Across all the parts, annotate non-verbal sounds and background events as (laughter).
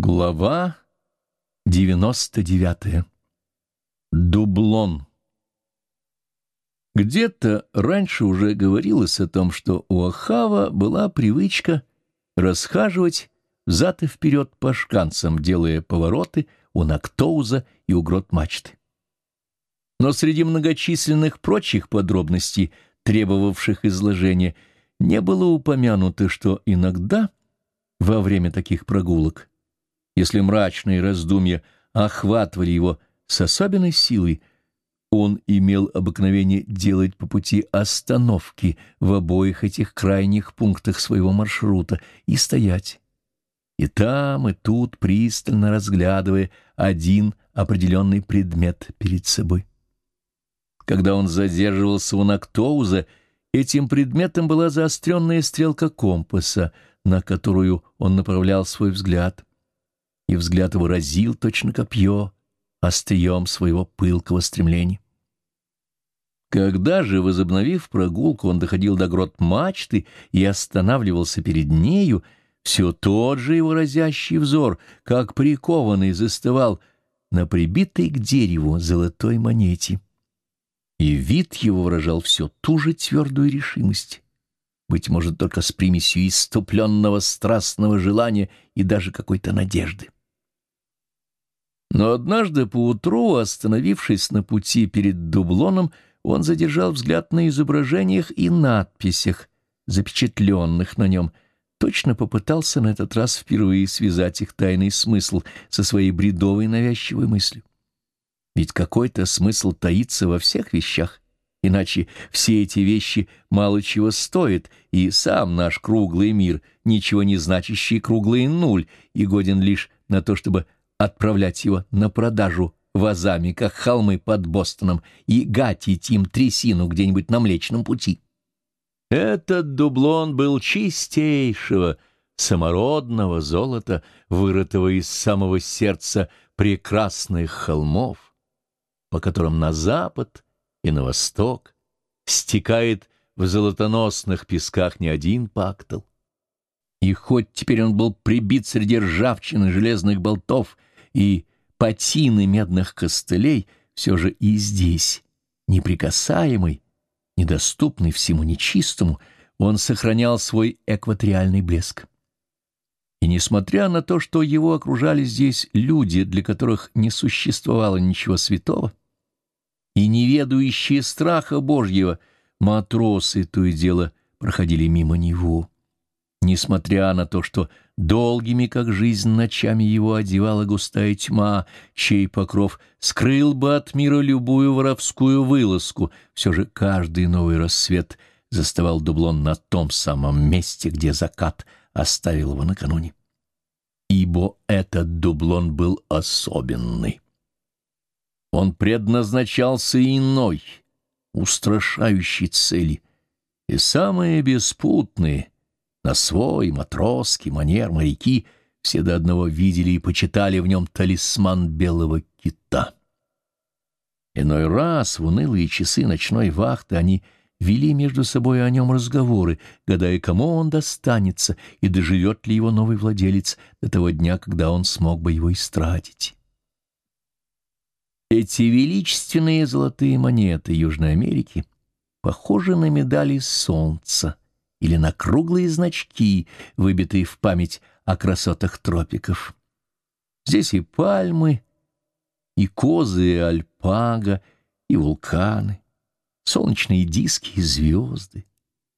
Глава 99. Дублон. Где-то раньше уже говорилось о том, что у Ахава была привычка расхаживать взад и вперед по шканцам, делая повороты у Нактоуза и у грот мачты. Но среди многочисленных прочих подробностей, требовавших изложения, не было упомянуто, что иногда во время таких прогулок если мрачные раздумья охватывали его с особенной силой, он имел обыкновение делать по пути остановки в обоих этих крайних пунктах своего маршрута и стоять. И там, и тут, пристально разглядывая один определенный предмет перед собой. Когда он задерживался у Нактоуза, этим предметом была заостренная стрелка компаса, на которую он направлял свой взгляд и взгляд его разил точно копье острием своего пылкого стремления. Когда же, возобновив прогулку, он доходил до грот мачты и останавливался перед нею, все тот же его разящий взор, как прикованный, застывал на прибитой к дереву золотой монете. И вид его выражал все ту же твердую решимость, быть может, только с примесью иступленного страстного желания и даже какой-то надежды. Но однажды поутру, остановившись на пути перед дублоном, он задержал взгляд на изображениях и надписях, запечатленных на нем, точно попытался на этот раз впервые связать их тайный смысл со своей бредовой навязчивой мыслью. Ведь какой-то смысл таится во всех вещах, иначе все эти вещи мало чего стоят, и сам наш круглый мир, ничего не значащий круглый нуль, и годен лишь на то, чтобы отправлять его на продажу вазами, как холмы под Бостоном, и гатить им трясину где-нибудь на Млечном пути. Этот дублон был чистейшего, самородного золота, вырытого из самого сердца прекрасных холмов, по которым на запад и на восток стекает в золотоносных песках не один пактл. И хоть теперь он был прибит среди ржавчины железных болтов и патины медных костылей, все же и здесь, неприкасаемый, недоступный всему нечистому, он сохранял свой экваториальный блеск. И несмотря на то, что его окружали здесь люди, для которых не существовало ничего святого, и неведающие страха Божьего, матросы то и дело проходили мимо него несмотря на то, что долгими, как жизнь, ночами его одевала густая тьма, чей покров скрыл бы от мира любую воровскую вылазку, все же каждый новый рассвет заставал дублон на том самом месте, где закат оставил его накануне. Ибо этот дублон был особенный. Он предназначался иной, устрашающей цели, и самые беспутные — на свой матросский манер моряки все до одного видели и почитали в нем талисман белого кита. Иной раз в унылые часы ночной вахты они вели между собой о нем разговоры, гадая, кому он достанется и доживет ли его новый владелец до того дня, когда он смог бы его истратить. Эти величественные золотые монеты Южной Америки похожи на медали солнца, или на круглые значки, выбитые в память о красотах тропиков. Здесь и пальмы, и козы, и альпага, и вулканы, солнечные диски и звезды,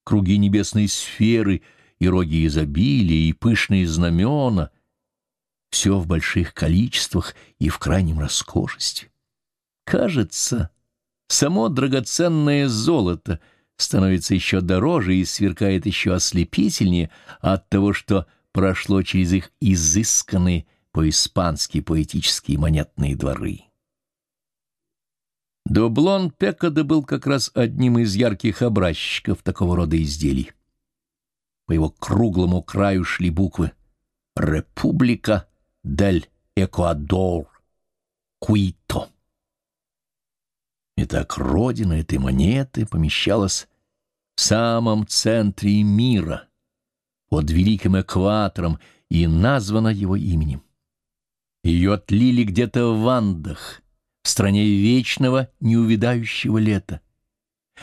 круги небесной сферы и роги изобилия, и пышные знамена — все в больших количествах и в крайнем роскошестве. Кажется, само драгоценное золото — становится еще дороже и сверкает еще ослепительнее от того, что прошло через их изысканные по-испански поэтические монетные дворы. Дублон Пекада был как раз одним из ярких образчиков такого рода изделий. По его круглому краю шли буквы «Република дель Экуадор Куито». Итак, родина этой монеты помещалась в самом центре мира, под великим экватором, и названа его именем. Ее отлили где-то в Андах, в стране вечного неувидающего лета.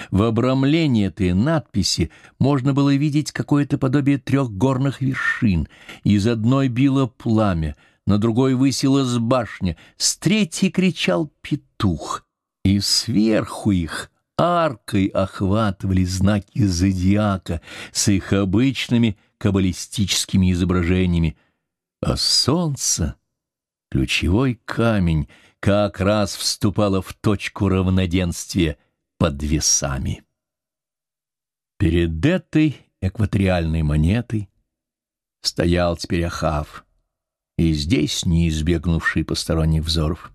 В обрамлении этой надписи можно было видеть какое-то подобие трех горных вершин. Из одной било пламя, на другой высилась башня, с третьей кричал петух, и сверху их аркой охватывали знаки зодиака с их обычными каббалистическими изображениями, а солнце, ключевой камень, как раз вступало в точку равноденствия под весами. Перед этой экваториальной монетой стоял теперь Ахав, и здесь не избегнувший посторонних взоров.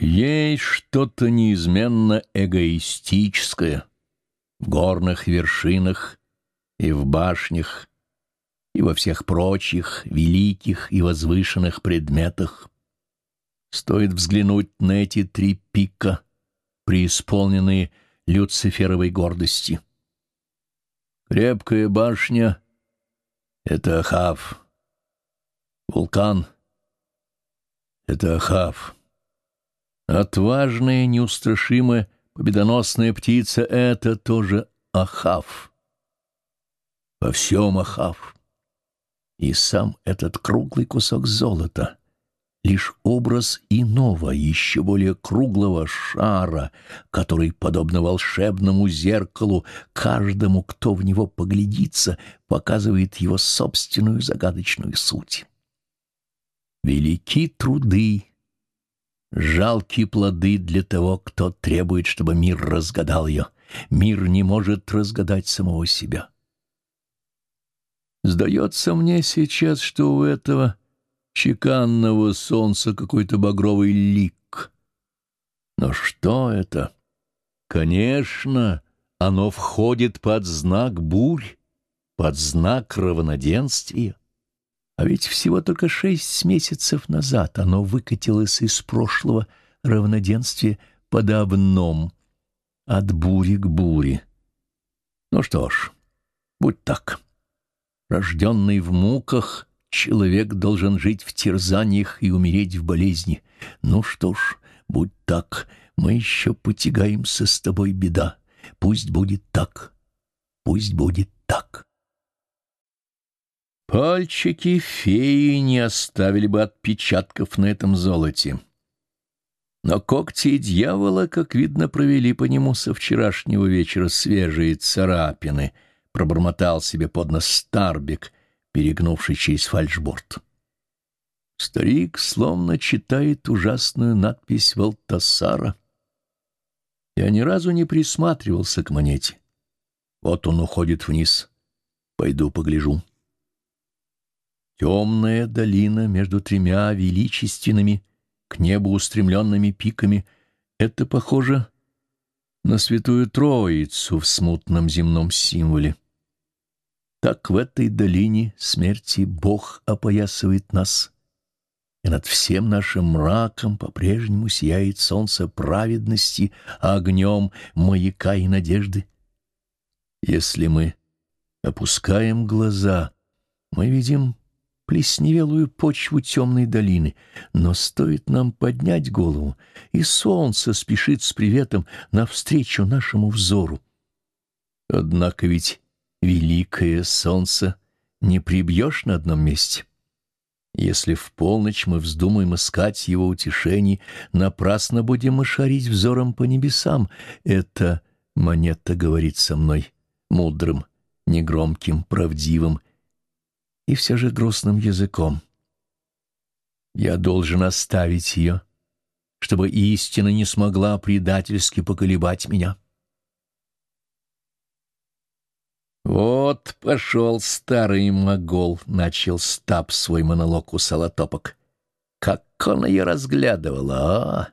Есть что-то неизменно эгоистическое в горных вершинах и в башнях, и во всех прочих великих и возвышенных предметах. Стоит взглянуть на эти три пика, преисполненные люциферовой гордости. Крепкая башня — это Ахав. Вулкан — это Ахав. Отважная, неустрашимая, победоносная птица — это тоже Ахав. Во всем Ахав. И сам этот круглый кусок золота — лишь образ иного, еще более круглого шара, который, подобно волшебному зеркалу, каждому, кто в него поглядится, показывает его собственную загадочную суть. Велики труды, Жалкие плоды для того, кто требует, чтобы мир разгадал ее. Мир не может разгадать самого себя. Сдается мне сейчас, что у этого чеканного солнца какой-то багровый лик. Но что это? Конечно, оно входит под знак бурь, под знак равноденствия. А ведь всего только шесть месяцев назад оно выкатилось из прошлого равноденствия под обном, от бури к буре. Ну что ж, будь так. Рожденный в муках, человек должен жить в терзаниях и умереть в болезни. Ну что ж, будь так, мы еще потягаемся с тобой, беда. Пусть будет так, пусть будет так. Пальчики феи не оставили бы отпечатков на этом золоте. Но когти дьявола, как видно, провели по нему со вчерашнего вечера свежие царапины, пробормотал себе под нос Старбик, перегнувший через фальшборд. Старик словно читает ужасную надпись Валтасара. Я ни разу не присматривался к монете. Вот он уходит вниз. Пойду погляжу. Темная долина между тремя величественными, к небу устремленными пиками — это похоже на Святую Троицу в смутном земном символе. Так в этой долине смерти Бог опоясывает нас, и над всем нашим мраком по-прежнему сияет солнце праведности огнем маяка и надежды. Если мы опускаем глаза, мы видим плесневелую почву темной долины, но стоит нам поднять голову, и солнце спешит с приветом навстречу нашему взору. Однако ведь великое солнце не прибьешь на одном месте. Если в полночь мы вздумаем искать его утешений, напрасно будем мы шарить взором по небесам. Это монета говорит со мной, мудрым, негромким, правдивым, и все же грустным языком. Я должен оставить ее, чтобы истина не смогла предательски поколебать меня. «Вот пошел старый могол», — начал Стаб свой монолог у солотопок. «Как он ее разглядывал, а!»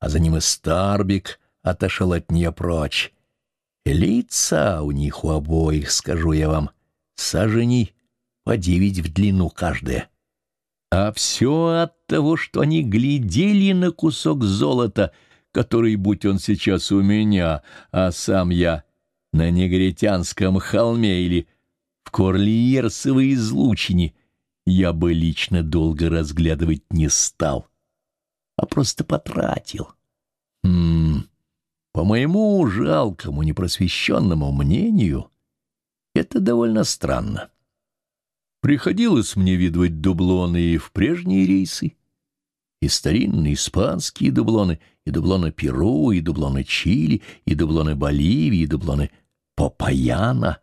А за ним и Старбик отошел от нее прочь. лица у них у обоих, скажу я вам, сожени по девять в длину каждая. А все от того, что они глядели на кусок золота, который, будь он сейчас у меня, а сам я на негритянском холме или в Корлиерсовой излучине, я бы лично долго разглядывать не стал, а просто потратил. Хм, по моему жалкому непросвещенному мнению, это довольно странно. Приходилось мне видывать дублоны и в прежние рейсы, и старинные испанские дублоны, и дублоны Перу, и дублоны Чили, и дублоны Боливии, и дублоны Попаяна.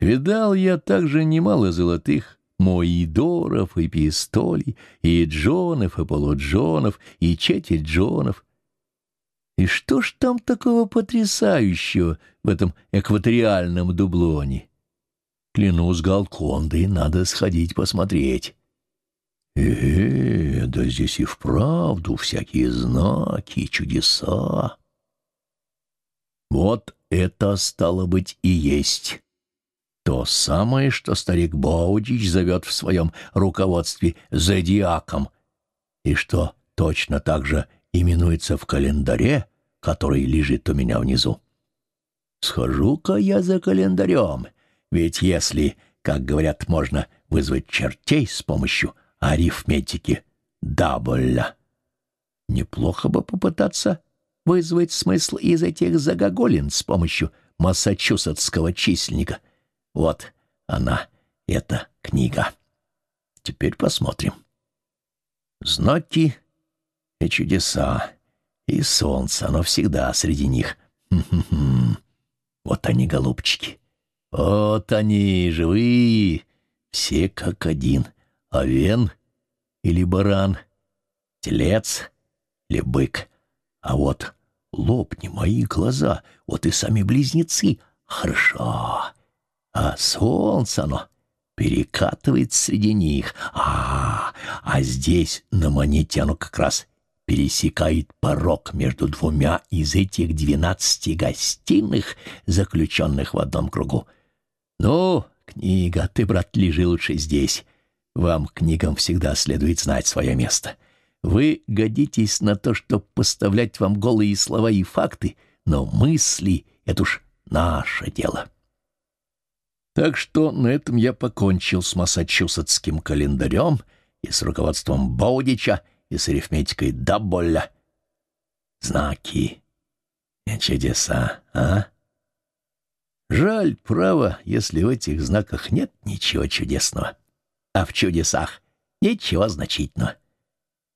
Видал я также немало золотых моидоров и пистолей, и джонов, и полуджонов, и четверть джонов. И что ж там такого потрясающего в этом экваториальном дублоне? Клянусь Галкондой, надо сходить посмотреть. Э, да здесь и вправду всякие знаки, чудеса. Вот это, стало быть, и есть то самое, что старик Боудич зовет в своем руководстве зодиаком, и что точно так же именуется в календаре, который лежит у меня внизу. Схожу-ка я за календарем, ведь если, как говорят, можно вызвать чертей с помощью арифметики дабля, неплохо бы попытаться вызвать смысл из этих загогулин с помощью массачусетского численника. Вот она, эта книга. Теперь посмотрим. Знаки и чудеса, и солнце, оно всегда среди них. (laughs) Вот они, голубчики. Вот они, живые, все как один. Овен или баран, телец или бык. А вот лопни мои глаза, вот и сами близнецы. Хорошо. А солнце оно перекатывает среди них. А, а здесь на монете оно как раз пересекает порог между двумя из этих двенадцати гостиных, заключенных в одном кругу. Ну, книга, ты, брат, лежи лучше здесь. Вам, книгам, всегда следует знать свое место. Вы годитесь на то, чтобы поставлять вам голые слова и факты, но мысли — это уж наше дело. Так что на этом я покончил с массачусетским календарем и с руководством Боудича, и с арифметикой Дабболя. Знаки и чудеса, а? Жаль, право, если в этих знаках нет ничего чудесного, а в чудесах ничего значительного.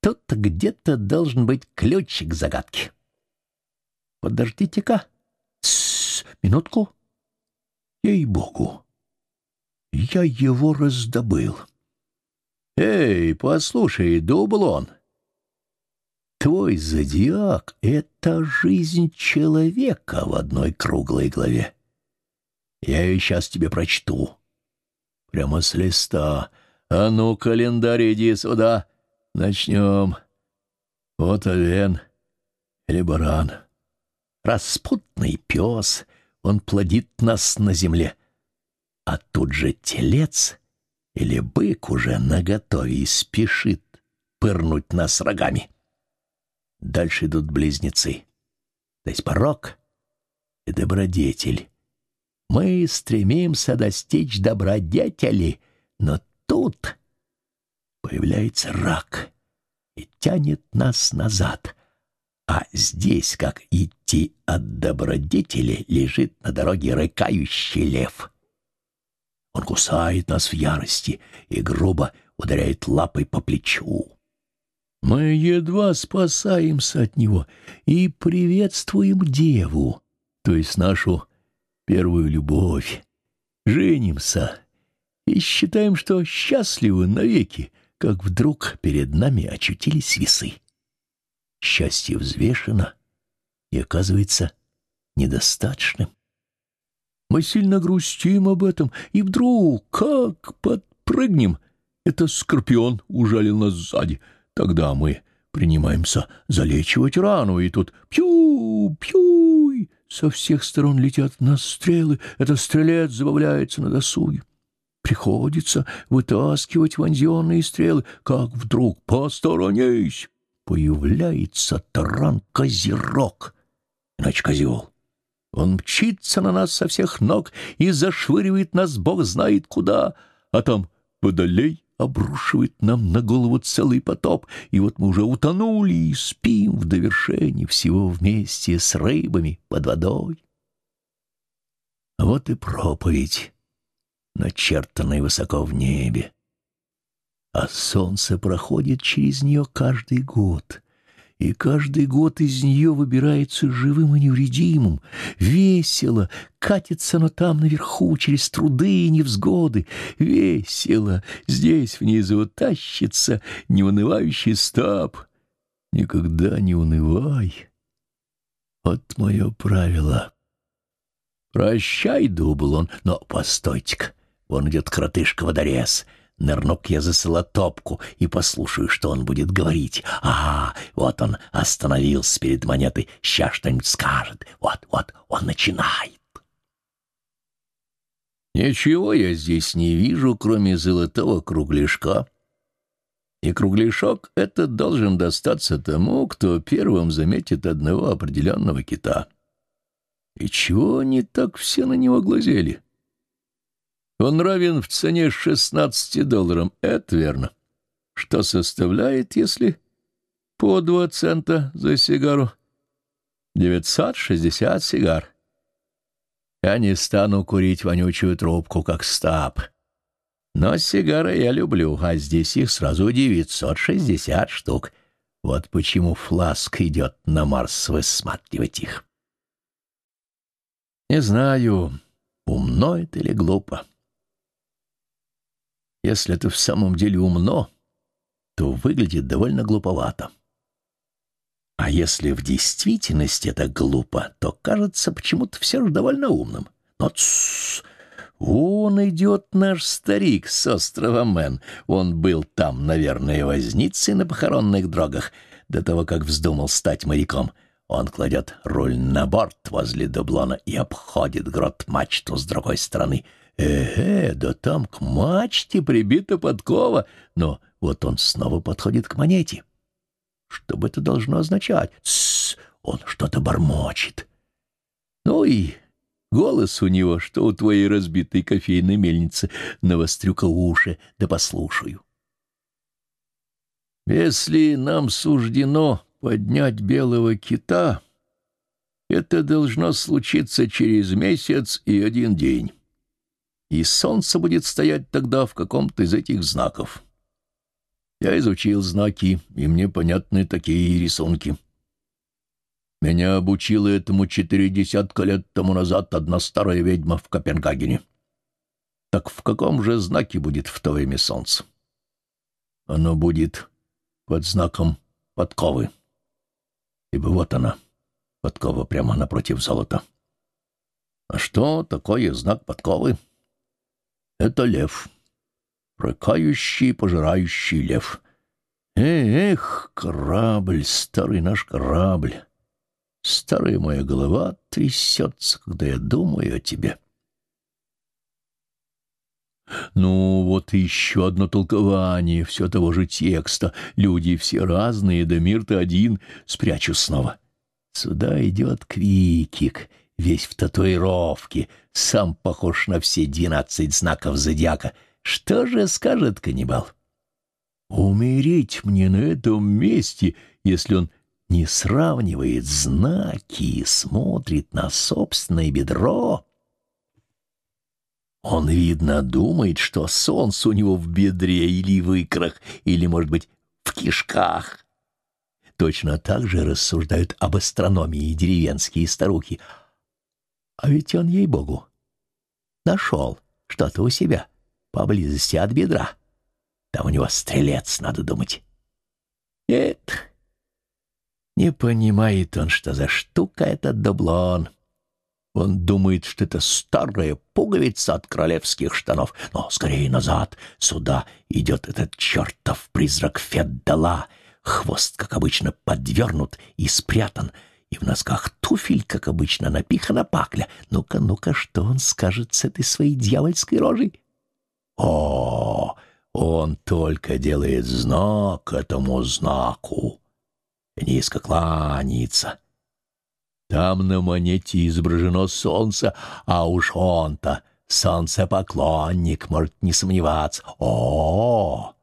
Тут где-то должен быть ключик к загадке. Подождите-ка. Минутку. Ей-богу. Я его раздобыл. Эй, послушай, дублон. Твой зодиак — это жизнь человека в одной круглой главе. Я ее сейчас тебе прочту. Прямо с листа. А ну, календарь, иди сюда. Начнем. Вот овен или баран. Распутный пес, он плодит нас на земле. А тут же телец или бык уже наготове и спешит пырнуть нас рогами. Дальше идут близнецы, то есть порог и добродетель. Мы стремимся достичь добродетели, но тут появляется рак и тянет нас назад. А здесь, как идти от добродетели, лежит на дороге рыкающий лев. Он кусает нас в ярости и грубо ударяет лапой по плечу. Мы едва спасаемся от него и приветствуем деву, то есть нашу первую любовь. Женимся и считаем, что счастливы навеки, как вдруг перед нами очутились весы. Счастье взвешено и оказывается недостаточным. Мы сильно грустим об этом, и вдруг, как подпрыгнем, это скорпион ужалил нас сзади. Тогда мы принимаемся залечивать рану, и тут пью-пью, со всех сторон летят на стрелы, это стрелец забавляется на досуге. Приходится вытаскивать вонзенные стрелы, как вдруг посторонись. Появляется таран-козерог, иначе козел. Он мчится на нас со всех ног и зашвыривает нас бог знает куда, а там водолей, обрушивает нам на голову целый потоп, и вот мы уже утонули и спим в довершении всего вместе с рыбами под водой. Вот и проповедь, начертанная высоко в небе. А солнце проходит через нее каждый год — и каждый год из нее выбирается живым и невредимым, весело, катится оно там наверху через труды и невзгоды, весело, здесь внизу тащится неунывающий стаб. Никогда не унывай. Вот мое правило. Прощай, дубл он, но постойте-ка, вон идет кротышка-водорез — Нырну-ка я за солотопку и послушаю, что он будет говорить. А, вот он остановился перед монетой, сейчас что-нибудь скажет. Вот, вот, он начинает. Ничего я здесь не вижу, кроме золотого кругляшка. И кругляшок этот должен достаться тому, кто первым заметит одного определенного кита. И чего они так все на него глазели? Он равен в цене 16 долларам, это верно. Что составляет, если по два цента за сигару? 960 сигар. Я не стану курить вонючую трубку, как стаб. Но сигары я люблю, а здесь их сразу 960 штук. Вот почему Фласк идет на Марс высматривать их. Не знаю, умно это или глупо. Если это в самом деле умно, то выглядит довольно глуповато. А если в действительности это глупо, то кажется почему-то все же довольно умным. Но тссс! Вон идет наш старик с острова Мэн. Он был там, наверное, возницей на похоронных дрогах, до того, как вздумал стать моряком. Он кладет руль на борт возле дублона и обходит грот мачту с другой стороны — Э-э, да там к мачте прибита подкова, но вот он снова подходит к монете. Что бы это должно означать? Тссс, он что-то бормочет. Ну и голос у него, что у твоей разбитой кофейной мельницы, навострю-ка уши, да послушаю. Если нам суждено поднять белого кита, это должно случиться через месяц и один день и солнце будет стоять тогда в каком-то из этих знаков. Я изучил знаки, и мне понятны такие рисунки. Меня обучила этому четыре десятка лет тому назад одна старая ведьма в Копенгагене. Так в каком же знаке будет в то время солнце? Оно будет под знаком подковы. Ибо вот она, подкова прямо напротив золота. А что такое знак подковы? — это лев. Прокающий, пожирающий лев. Эх, корабль, старый наш корабль. Старая моя голова трясется, когда я думаю о тебе. Ну, вот еще одно толкование все того же текста. Люди все разные, да мир-то один. Спрячу снова. Сюда идет Квикик — весь в татуировке, сам похож на все двенадцать знаков зодиака. Что же скажет каннибал? Умереть мне на этом месте, если он не сравнивает знаки и смотрит на собственное бедро. Он, видно, думает, что солнце у него в бедре или в икрах, или, может быть, в кишках. Точно так же рассуждают об астрономии деревенские старухи — а ведь он, ей-богу, нашел что-то у себя поблизости от бедра. Там у него стрелец, надо думать. Нет, не понимает он, что за штука этот дублон. Он думает, что это старая пуговица от королевских штанов. Но скорее назад, сюда идет этот чертов призрак Феддала. Хвост, как обычно, подвернут и спрятан — и в носках туфель, как обычно, напихана пакля. Ну-ка, ну-ка, что он скажет с этой своей дьявольской рожей? О, он только делает знак этому знаку. Низко кланяется. Там на монете изображено солнце, а уж он-то солнцепоклонник, может не сомневаться. О,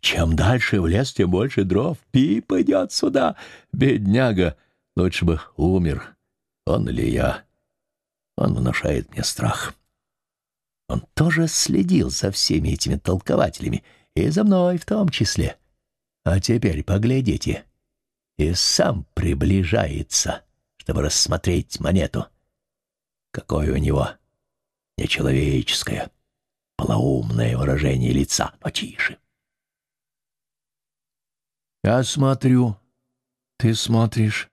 Чем дальше в лес, тем больше дров. Пип идет сюда, бедняга. Лучше бы умер. Он или я. Он внушает мне страх. Он тоже следил за всеми этими толкователями, и за мной в том числе. А теперь поглядите. И сам приближается, чтобы рассмотреть монету. Какое у него нечеловеческое, полоумное выражение лица, но тише. Я смотрю, ты смотришь,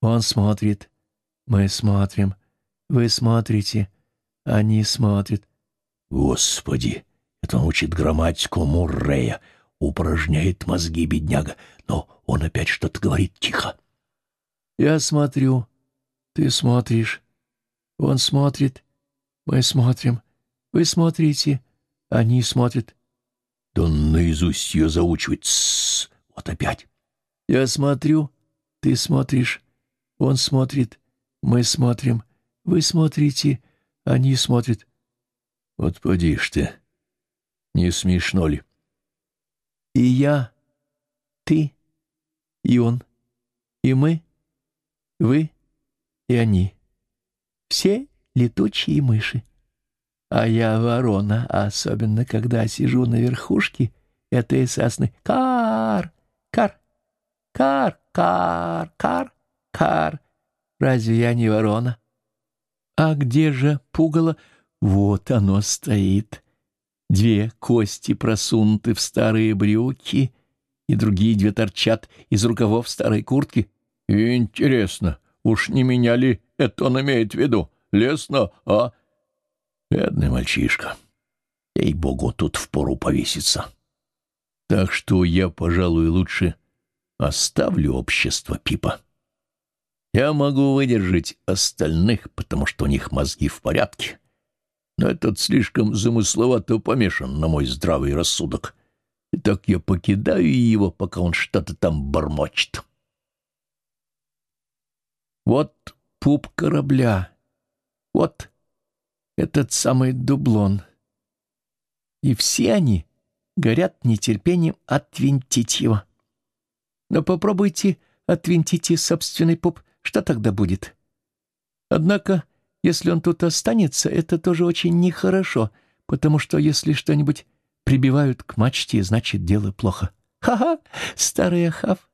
он смотрит, мы смотрим, вы смотрите, они смотрят. Господи, это он учит грамматику Муррея, упражняет мозги бедняга, но он опять что-то говорит тихо. Я смотрю, ты смотришь, он смотрит, мы смотрим, вы смотрите, они смотрят. Да наизусть ее заучивает. Вот опять. Я смотрю, ты смотришь, он смотрит, мы смотрим, вы смотрите, они смотрят. Вот поди ж ты, не смешно ли? И я, ты, и он, и мы, вы и они. Все летучие мыши. А я ворона, особенно когда сижу на верхушке этой сосны. Кар, кар, кар, кар, кар, кар. Разве я не ворона? А где же пугало? Вот оно стоит. Две кости просунуты в старые брюки, и другие две торчат из рукавов старой куртки. Интересно, уж не меня ли это он имеет в виду? Лесно, а? Бедный мальчишка. Ей-богу, тут впору повеситься. Так что я, пожалуй, лучше оставлю общество Пипа. Я могу выдержать остальных, потому что у них мозги в порядке. Но этот слишком замысловато помешан на мой здравый рассудок. И так я покидаю его, пока он что-то там бормочет. Вот пуп корабля. Вот этот самый дублон. И все они горят нетерпением отвинтить его. Но попробуйте отвинтите собственный пуп, что тогда будет? Однако, если он тут останется, это тоже очень нехорошо, потому что если что-нибудь прибивают к мачте, значит, дело плохо. Ха-ха, старый Ахав,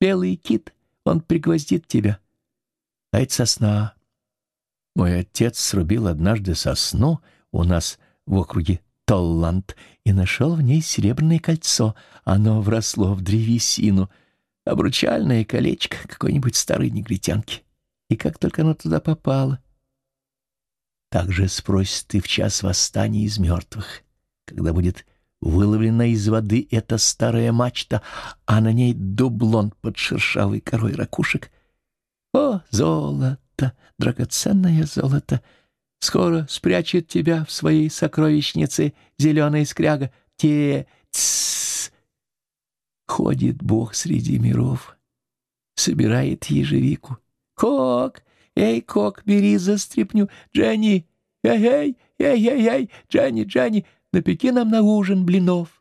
белый кит, он пригвоздит тебя. А это сосна. Мой отец срубил однажды сосну у нас в округе Толланд и нашел в ней серебряное кольцо. Оно вросло в древесину, обручальное колечко какой-нибудь старой негритянки. И как только оно туда попало... Так же спросит ты в час восстания из мертвых, когда будет выловлена из воды эта старая мачта, а на ней дублон под шершавой корой ракушек. О, золото, драгоценное золото! Скоро спрячет тебя в своей сокровищнице зеленая скряга. Те... Тссс! Ходит Бог среди миров, собирает ежевику. Кок! Эй, Кок, бери за стряпню! Дженни! Эй-эй! Эй-эй-эй! Дженни, Дженни! Напеки нам на ужин блинов!»